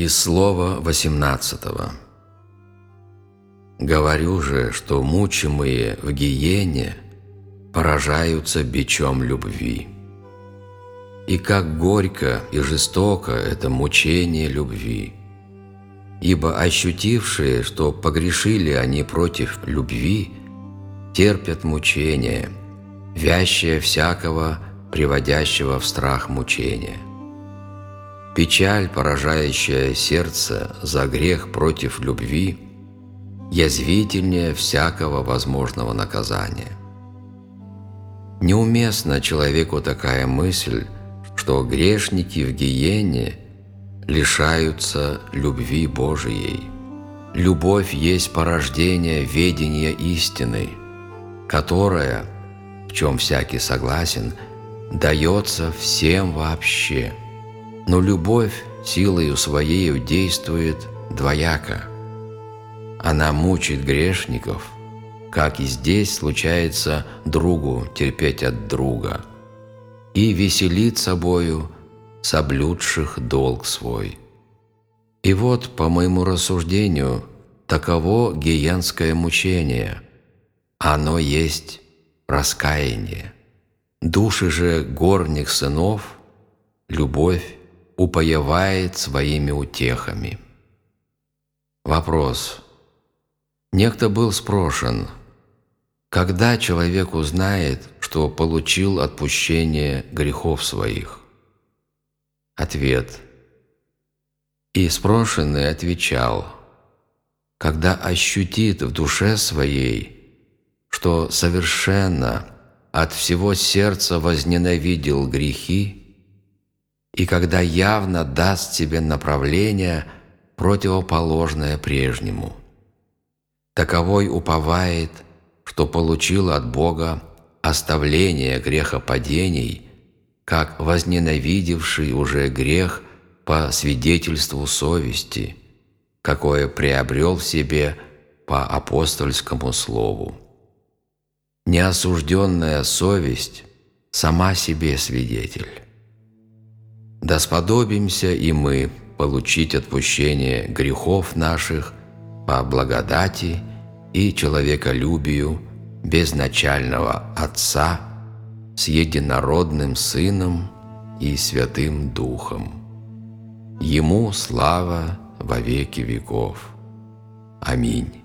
Из слова 18 «Говорю же, что мучимые в гиене поражаются бичом любви. И как горько и жестоко это мучение любви. Ибо ощутившие, что погрешили они против любви, терпят мучение, вящее всякого, приводящего в страх мучения». Печаль, поражающая сердце за грех против любви, язвительнее всякого возможного наказания. Неуместна человеку такая мысль, что грешники в гиене лишаются любви Божией. Любовь есть порождение ведения истины, которая, в чем всякий согласен, дается всем вообще – но любовь силою своею действует двояко. Она мучит грешников, как и здесь случается другу терпеть от друга, и веселит собою соблюдших долг свой. И вот, по моему рассуждению, таково гиенское мучение. Оно есть раскаяние. Души же горних сынов – любовь упоевает своими утехами. Вопрос. Некто был спрошен, когда человек узнает, что получил отпущение грехов своих? Ответ. И спрошенный отвечал, когда ощутит в душе своей, что совершенно от всего сердца возненавидел грехи и когда явно даст тебе направление, противоположное прежнему. Таковой уповает, что получил от Бога оставление грехопадений, как возненавидевший уже грех по свидетельству совести, какое приобрел в себе по апостольскому слову. Неосужденная совесть сама себе свидетель. Да сподобимся и мы получить отпущение грехов наших по благодати и человеколюбию безначального Отца с единородным Сыном и Святым Духом. Ему слава во веки веков. Аминь.